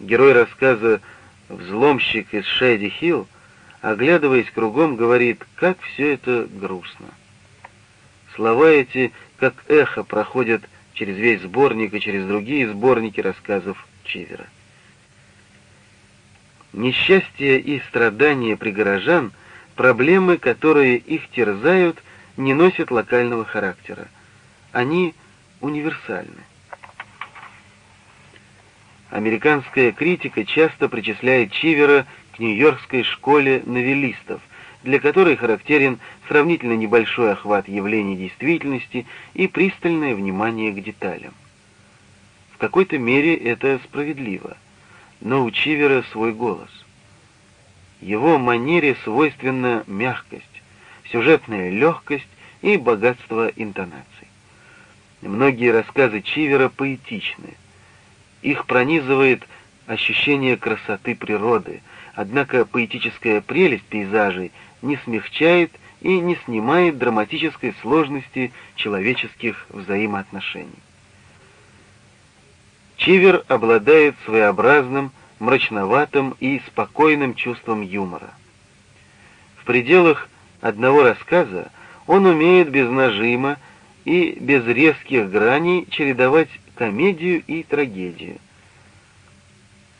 Герой рассказа «Взломщик из Шэдди-Хилл», оглядываясь кругом, говорит, как все это грустно. Слова эти, как эхо, проходят через весь сборник и через другие сборники рассказов Чивера. Несчастье и страдания пригорожан, проблемы, которые их терзают, не носят локального характера. Они универсальны. Американская критика часто причисляет Чивера к нью-йоркской школе новеллистов, для которой характерен сравнительно небольшой охват явлений действительности и пристальное внимание к деталям. В какой-то мере это справедливо, но у Чивера свой голос. Его манере свойственна мягкость, сюжетная легкость и богатство интонаций. Многие рассказы Чивера поэтичны, их пронизывает ощущение красоты природы, однако поэтическая прелесть пейзажей не смягчает и не снимает драматической сложности человеческих взаимоотношений. Чивер обладает своеобразным, мрачноватым и спокойным чувством юмора. В пределах одного рассказа он умеет без нажима и без резких граней чередовать комедию и трагедию.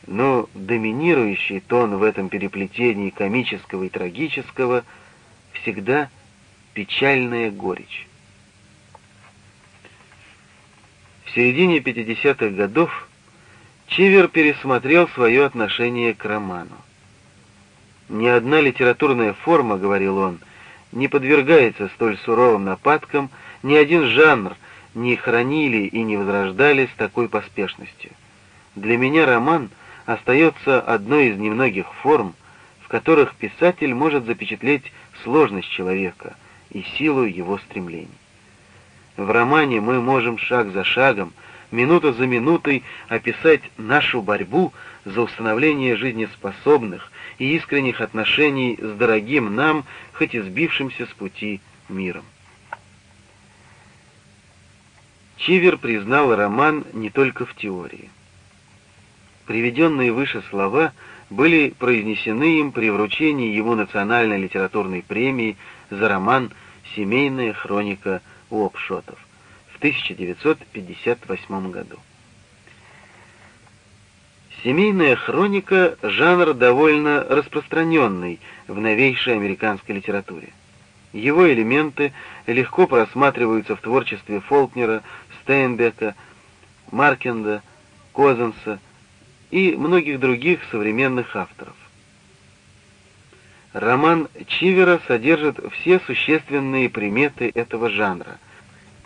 Но доминирующий тон в этом переплетении комического и трагического всегда печальная горечь. В середине 50-х годов Чивер пересмотрел свое отношение к роману. «Ни одна литературная форма, — говорил он, — не подвергается столь суровым нападкам, ни один жанр — не хранили и не возрождали с такой поспешностью. Для меня роман остается одной из немногих форм, в которых писатель может запечатлеть сложность человека и силу его стремлений. В романе мы можем шаг за шагом, минута за минутой описать нашу борьбу за установление жизнеспособных и искренних отношений с дорогим нам, хоть и сбившимся с пути миром. Чивер признал роман не только в теории. Приведенные выше слова были произнесены им при вручении ему национальной литературной премии за роман «Семейная хроника Уопшотов» в 1958 году. Семейная хроника — жанр довольно распространенный в новейшей американской литературе. Его элементы легко просматриваются в творчестве Фолкнера, Стейнбека, Маркенда, Козенса и многих других современных авторов. Роман Чивера содержит все существенные приметы этого жанра.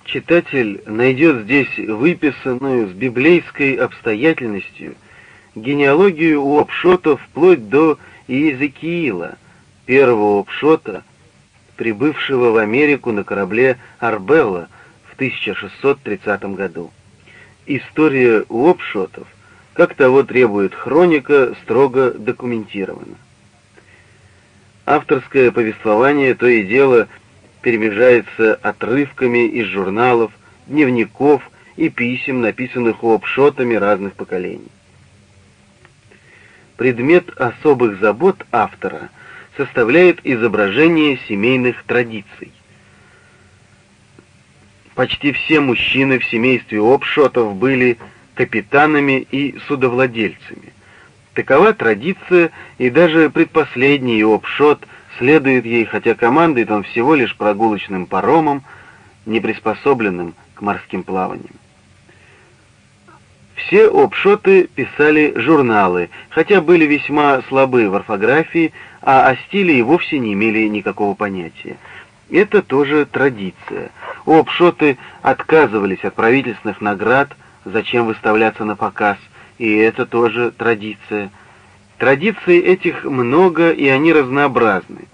Читатель найдет здесь выписанную с библейской обстоятельностью генеалогию у Обшота вплоть до Иезекиила, первого Обшота, прибывшего в Америку на корабле Арбелла в 1630 году. История Уопшотов, как того требует хроника, строго документирована. Авторское повествование то и дело перемежается отрывками из журналов, дневников и писем, написанных Уопшотами разных поколений. Предмет особых забот автора составляет изображение семейных традиций. Почти все мужчины в семействе Обшотов были капитанами и судовладельцами. Такова традиция, и даже предпоследний Обшот следует ей, хотя командует он всего лишь прогулочным паромом, не приспособленным к морским плаваниям. Все обшоты писали журналы, хотя были весьма слабы в орфографии, а о стиле и вовсе не имели никакого понятия. Это тоже традиция. Обшоты отказывались от правительственных наград, зачем выставляться на показ, и это тоже традиция. Традиций этих много, и они разнообразны.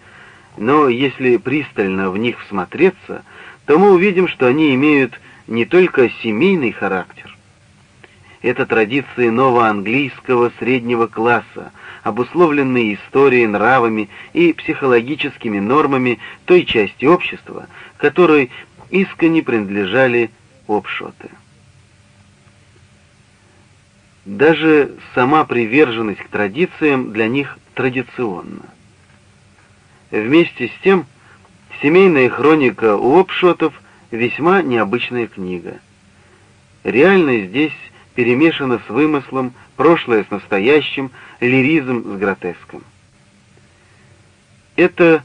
Но если пристально в них всмотреться, то мы увидим, что они имеют не только семейный характер. Это традиции новоанглийского среднего класса, обусловленные историей, нравами и психологическими нормами той части общества, которой искренне принадлежали обшоты. Даже сама приверженность к традициям для них традиционна. Вместе с тем, семейная хроника Уопшотов весьма необычная книга. Реальность здесь перемешана с вымыслом, прошлое с настоящим, лиризм с гротеском. Это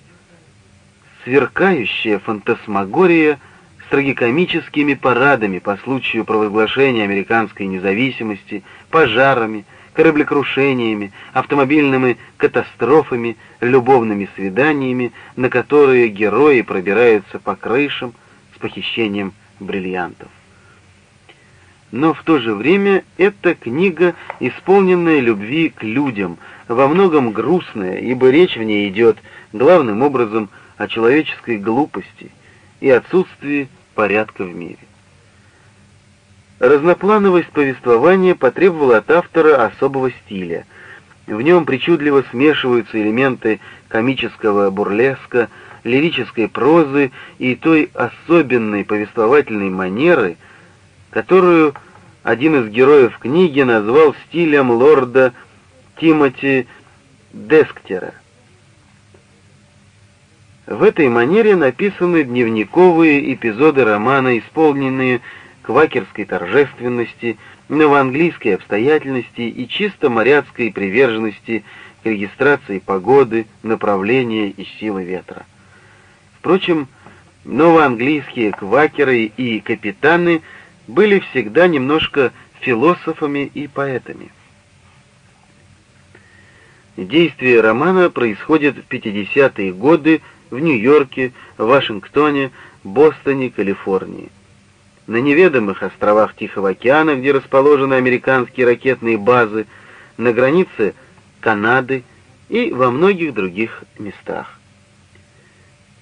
сверкающая фантасмагория с трагикомическими парадами по случаю провозглашения американской независимости, пожарами, кораблекрушениями, автомобильными катастрофами, любовными свиданиями, на которые герои пробираются по крышам с похищением бриллиантов. Но в то же время эта книга, исполненная любви к людям, во многом грустная, ибо речь в ней идет главным образом о человеческой глупости и отсутствии порядка в мире. Разноплановость повествования потребовала от автора особого стиля. В нем причудливо смешиваются элементы комического бурлеска, лирической прозы и той особенной повествовательной манеры, которую один из героев книги назвал стилем лорда Тимоти Десктера. В этой манере написаны дневниковые эпизоды романа, исполненные квакерской торжественности, новоанглийской обстоятельности и чисто моряцкой приверженности к регистрации погоды, направления и силы ветра. Впрочем, новоанглийские квакеры и капитаны были всегда немножко философами и поэтами. Действие романа происходит в 50-е годы в Нью-Йорке, Вашингтоне, Бостоне, Калифорнии на неведомых островах Тихого океана, где расположены американские ракетные базы, на границе Канады и во многих других местах.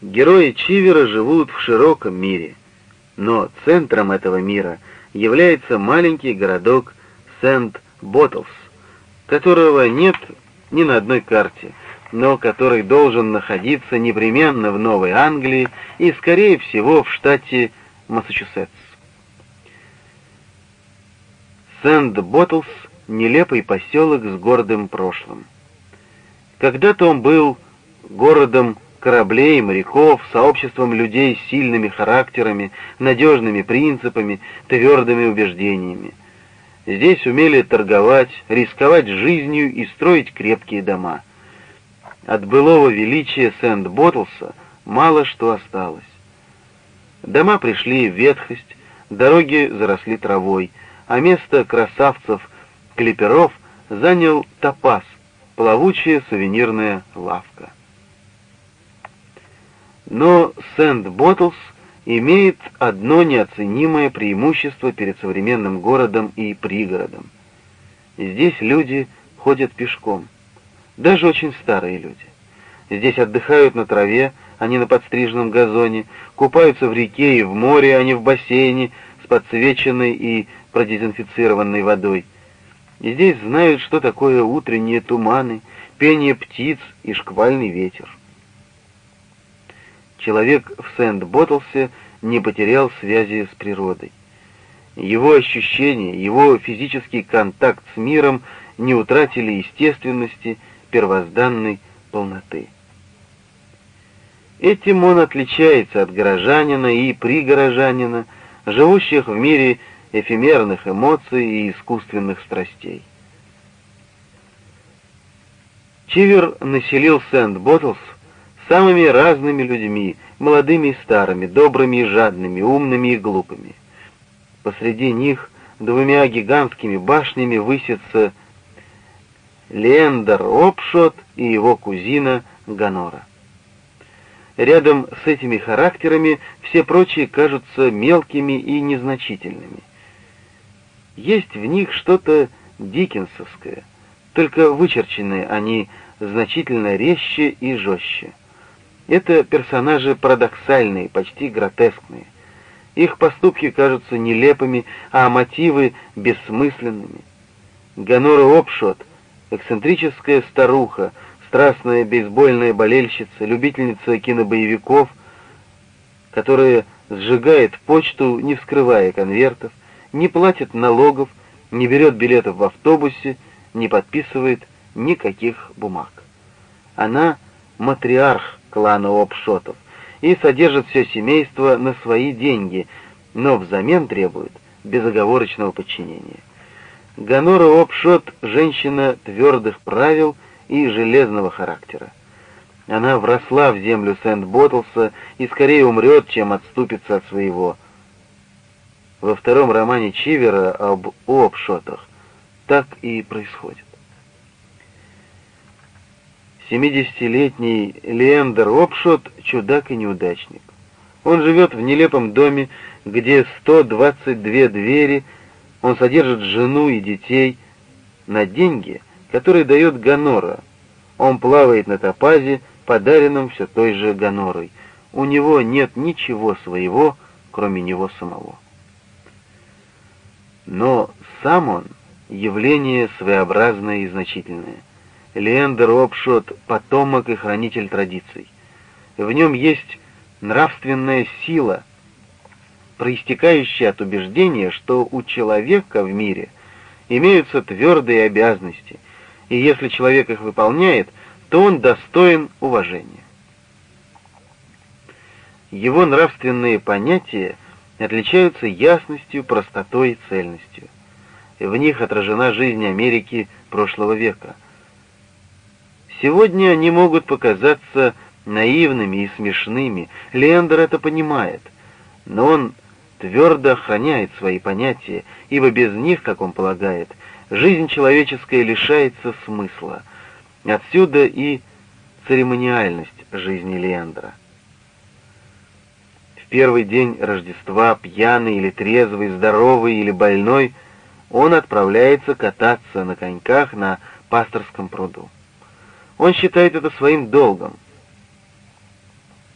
Герои Чивера живут в широком мире, но центром этого мира является маленький городок Сент-Боттлс, которого нет ни на одной карте, но который должен находиться непременно в Новой Англии и, скорее всего, в штате Массачусетс. Сент-Боттлс — нелепый поселок с гордым прошлым. Когда-то он был городом кораблей, моряков, сообществом людей с сильными характерами, надежными принципами, твердыми убеждениями. Здесь умели торговать, рисковать жизнью и строить крепкие дома. От былого величия Сент-Боттлса мало что осталось. Дома пришли в ветхость, дороги заросли травой — а место красавцев-клиперов занял топаз, плавучая сувенирная лавка. Но Сент-Боттлс имеет одно неоценимое преимущество перед современным городом и пригородом. Здесь люди ходят пешком, даже очень старые люди. Здесь отдыхают на траве, а не на подстриженном газоне, купаются в реке и в море, а не в бассейне с подсвеченной и продезинфицированной водой. И здесь знают, что такое утренние туманы, пение птиц и шквальный ветер. Человек в Сент-Боттлсе не потерял связи с природой. Его ощущения, его физический контакт с миром не утратили естественности, первозданной полноты. Этим он отличается от горожанина и пригорожанина, живущих в мире эфемерных эмоций и искусственных страстей. Чивер населил Сент-Боттлс самыми разными людьми, молодыми и старыми, добрыми и жадными, умными и глупыми. Посреди них двумя гигантскими башнями высится Лендер Опшот и его кузина Ганора. Рядом с этими характерами все прочие кажутся мелкими и незначительными. Есть в них что-то дикенсовское, только вычерченные они значительно резче и жестче. Это персонажи парадоксальные, почти гротескные. Их поступки кажутся нелепыми, а мотивы — бессмысленными. Гонора Опшот — эксцентрическая старуха, страстная бейсбольная болельщица, любительница кинобоевиков, которая сжигает почту, не вскрывая конвертов, не платит налогов, не берет билетов в автобусе, не подписывает никаких бумаг. Она матриарх клана Обшотов и содержит все семейство на свои деньги, но взамен требует безоговорочного подчинения. Гонора Обшот — женщина твердых правил и железного характера. Она вросла в землю Сент-Боттлса и скорее умрет, чем отступится от своего. Во втором романе Чивера об Обшотах так и происходит. 70-летний Леандер Обшот — чудак и неудачник. Он живет в нелепом доме, где 122 двери, он содержит жену и детей на деньги, которые дает Гонора. Он плавает на топазе, подаренном все той же Гонорой. У него нет ничего своего, кроме него самого. Но сам он — явление своеобразное и значительное. Леандер Обшот — потомок и хранитель традиций. В нем есть нравственная сила, проистекающая от убеждения, что у человека в мире имеются твердые обязанности, и если человек их выполняет — то он достоин уважения. Его нравственные понятия отличаются ясностью, простотой и цельностью. В них отражена жизнь Америки прошлого века. Сегодня они могут показаться наивными и смешными, Лендер это понимает, но он твердо охраняет свои понятия, ибо без них, как он полагает, жизнь человеческая лишается смысла — Отсюда и церемониальность жизни Леандра. В первый день Рождества, пьяный или трезвый, здоровый или больной, он отправляется кататься на коньках на пасторском пруду. Он считает это своим долгом.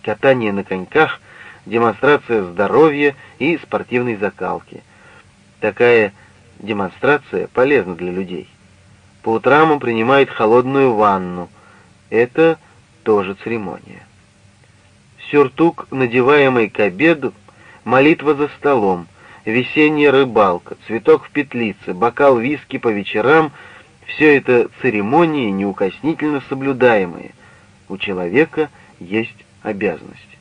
Катание на коньках — демонстрация здоровья и спортивной закалки. Такая демонстрация полезна для людей. По утрам он принимает холодную ванну. Это тоже церемония. Сюртук, надеваемый к обеду, молитва за столом, весенняя рыбалка, цветок в петлице, бокал виски по вечерам — все это церемонии, неукоснительно соблюдаемые. У человека есть обязанность.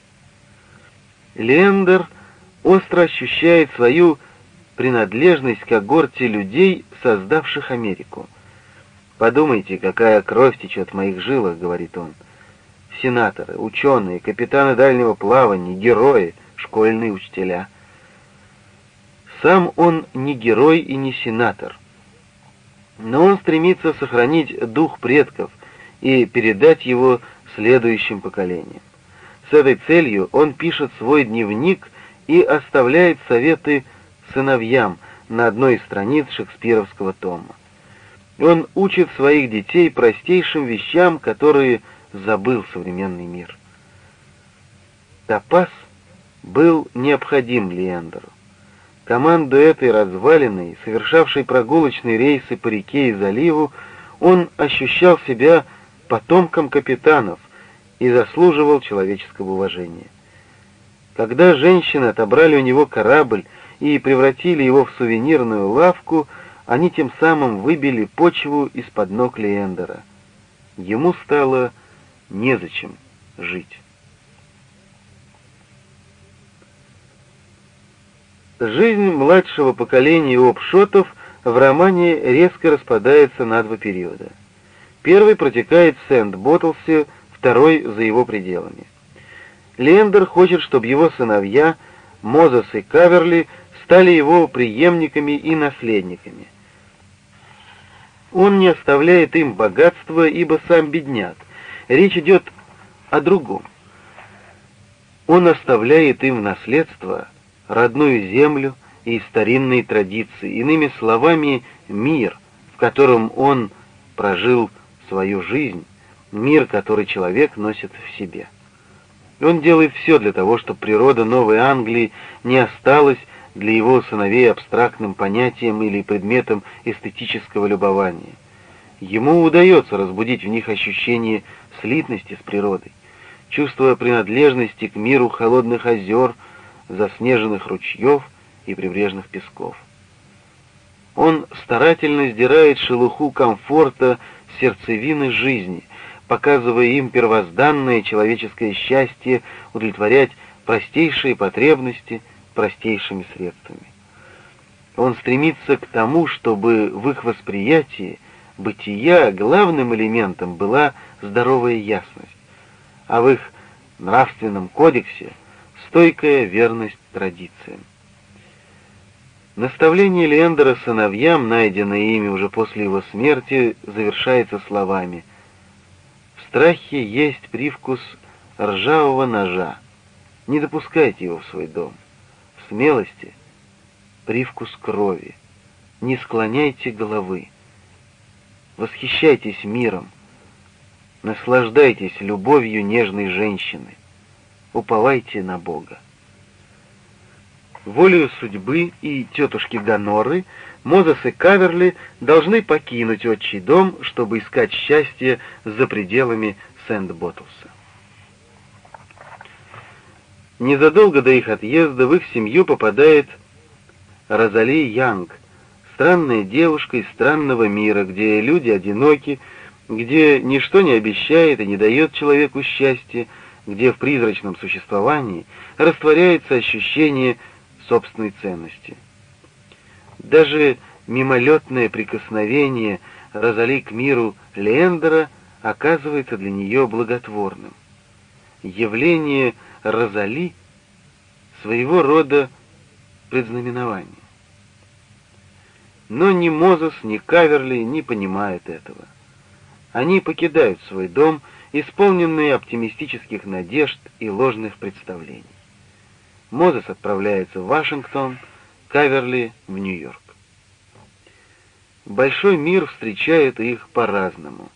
Лендер остро ощущает свою принадлежность к когорте людей, создавших Америку. «Подумайте, какая кровь течет в моих жилах», — говорит он. «Сенаторы, ученые, капитаны дальнего плавания, герои, школьные учителя». Сам он не герой и не сенатор, но он стремится сохранить дух предков и передать его следующим поколениям. С этой целью он пишет свой дневник и оставляет советы сыновьям на одной из страниц шекспировского тома. Он учит своих детей простейшим вещам, которые забыл современный мир. Топас был необходим Леандеру. Команду этой развалиной, совершавшей прогулочные рейсы по реке и заливу, он ощущал себя потомком капитанов и заслуживал человеческого уважения. Когда женщины отобрали у него корабль и превратили его в сувенирную лавку, они тем самым выбили почву из-под ног Леендера. Ему стало незачем жить. Жизнь младшего поколения обшотов в романе резко распадается на два периода. Первый протекает в Сент-Боттлсе, второй за его пределами. Лендер хочет, чтобы его сыновья, Мозес и Каверли, стали его преемниками и наследниками. Он не оставляет им богатства, ибо сам бедняк. Речь идет о другом. Он оставляет им в наследство родную землю и старинные традиции, иными словами, мир, в котором он прожил свою жизнь, мир, который человек носит в себе. Он делает все для того, чтобы природа Новой Англии не осталась для его сыновей абстрактным понятием или предметом эстетического любования. Ему удается разбудить в них ощущение слитности с природой, чувство принадлежности к миру холодных озер, заснеженных ручьев и прибрежных песков. Он старательно сдирает шелуху комфорта сердцевины жизни, показывая им первозданное человеческое счастье удовлетворять простейшие потребности простейшими средствами. Он стремится к тому, чтобы в их восприятии бытия главным элементом была здоровая ясность, а в их нравственном кодексе стойкая верность традициям. Наставление Лендера сыновьям, найденное ими уже после его смерти, завершается словами «В страхе есть привкус ржавого ножа. Не допускайте его в свой дом. В смелости привкус крови. Не склоняйте головы. Восхищайтесь миром. Наслаждайтесь любовью нежной женщины. Уповайте на Бога. Волею судьбы и тетушки Гоноры Мозес и Каверли должны покинуть отчий дом, чтобы искать счастье за пределами Сент-Боттлса. Незадолго до их отъезда в их семью попадает Розали Янг, странная девушка из странного мира, где люди одиноки, где ничто не обещает и не дает человеку счастья, где в призрачном существовании растворяется ощущение собственной ценности. Даже мимолетное прикосновение Розали к миру Лендера оказывается для нее благотворным. Явление Розали своего рода предзнаменование. Но ни Мозес, ни Каверли не понимают этого. Они покидают свой дом, исполненные оптимистических надежд и ложных представлений. Мозес отправляется в Вашингтон, Каверли — в Нью-Йорк. Большой мир встречает их по-разному,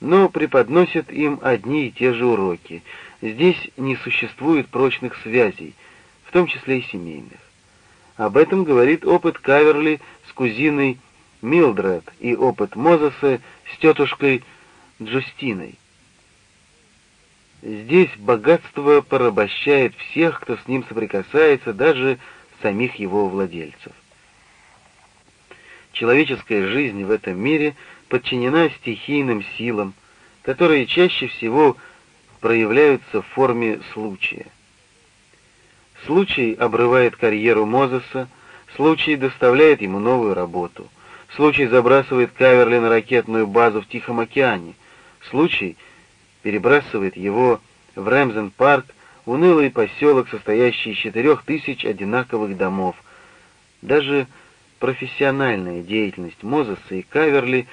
но преподносит им одни и те же уроки. Здесь не существует прочных связей, в том числе и семейных. Об этом говорит опыт Каверли с кузиной Милдред и опыт Мозеса с тетушкой Джустиной. Здесь богатство порабощает всех, кто с ним соприкасается, даже самих его владельцев. Человеческая жизнь в этом мире подчинена стихийным силам, которые чаще всего проявляются в форме случая. Случай обрывает карьеру Мозеса, случай доставляет ему новую работу, случай забрасывает Каверли на ракетную базу в Тихом океане, случай перебрасывает его в Рэмзен-парк, унылый поселок, состоящий из четырех тысяч одинаковых домов. Даже профессиональная деятельность Мозеса и Каверли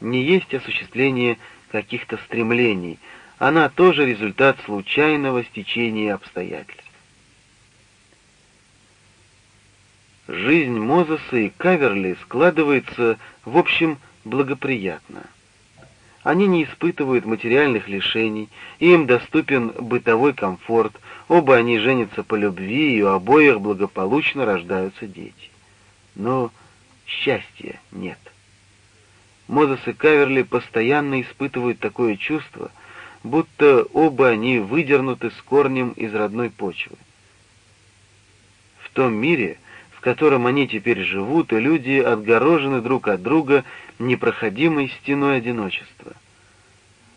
не есть осуществление каких-то стремлений, она тоже результат случайного стечения обстоятельств. Жизнь Мозеса и Каверли складывается, в общем, благоприятно. Они не испытывают материальных лишений, им доступен бытовой комфорт, оба они женятся по любви, и у обоих благополучно рождаются дети. Но счастья нет. Мозес и Каверли постоянно испытывают такое чувство, будто оба они выдернуты с корнем из родной почвы. В том мире, котором они теперь живут, и люди отгорожены друг от друга непроходимой стеной одиночества.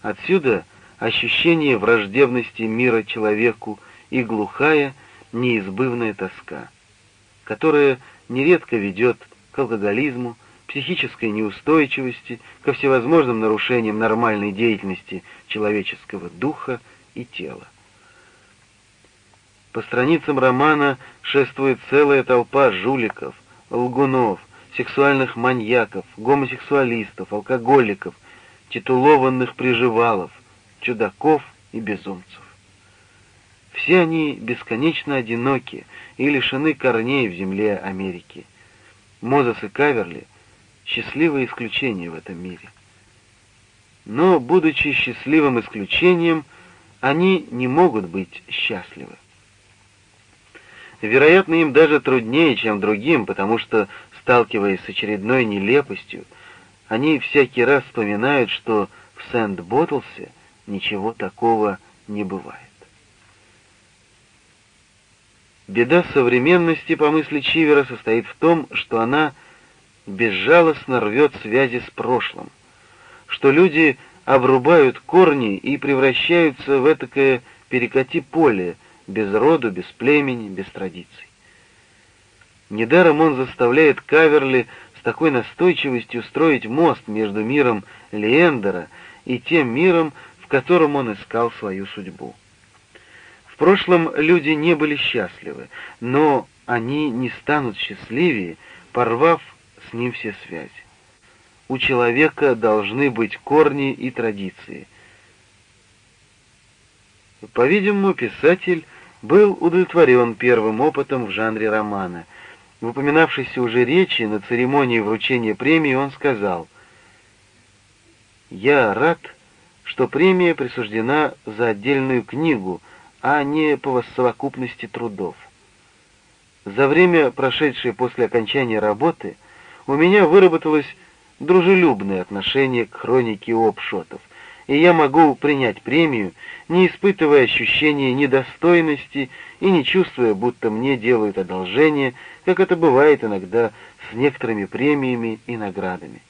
Отсюда ощущение враждебности мира человеку и глухая, неизбывная тоска, которая нередко ведет к алкоголизму, психической неустойчивости, ко всевозможным нарушениям нормальной деятельности человеческого духа и тела. По страницам романа шествует целая толпа жуликов, лгунов, сексуальных маньяков, гомосексуалистов, алкоголиков, титулованных приживалов, чудаков и безумцев. Все они бесконечно одиноки и лишены корней в земле Америки. Мозес и Каверли — счастливое исключение в этом мире. Но, будучи счастливым исключением, они не могут быть счастливы. Вероятно, им даже труднее, чем другим, потому что, сталкиваясь с очередной нелепостью, они всякий раз вспоминают, что в Сент-Боттлсе ничего такого не бывает. Беда современности, по мысли Чивера, состоит в том, что она безжалостно рвет связи с прошлым, что люди обрубают корни и превращаются в этакое перекати поле, без роду, без племени, без традиций. Недаром он заставляет Каверли с такой настойчивостью строить мост между миром Леендера и тем миром, в котором он искал свою судьбу. В прошлом люди не были счастливы, но они не станут счастливее, порвав с ним все связи. У человека должны быть корни и традиции. По-видимому, писатель был удовлетворен первым опытом в жанре романа. В упоминавшейся уже речи на церемонии вручения премии он сказал «Я рад, что премия присуждена за отдельную книгу, а не по совокупности трудов. За время, прошедшее после окончания работы, у меня выработалось дружелюбное отношение к хронике обшотов, и я могу принять премию, не испытывая ощущения недостойности и не чувствуя, будто мне делают одолжение, как это бывает иногда с некоторыми премиями и наградами.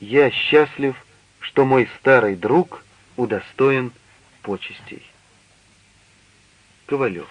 Я счастлив, что мой старый друг удостоен почестей. Ковалев.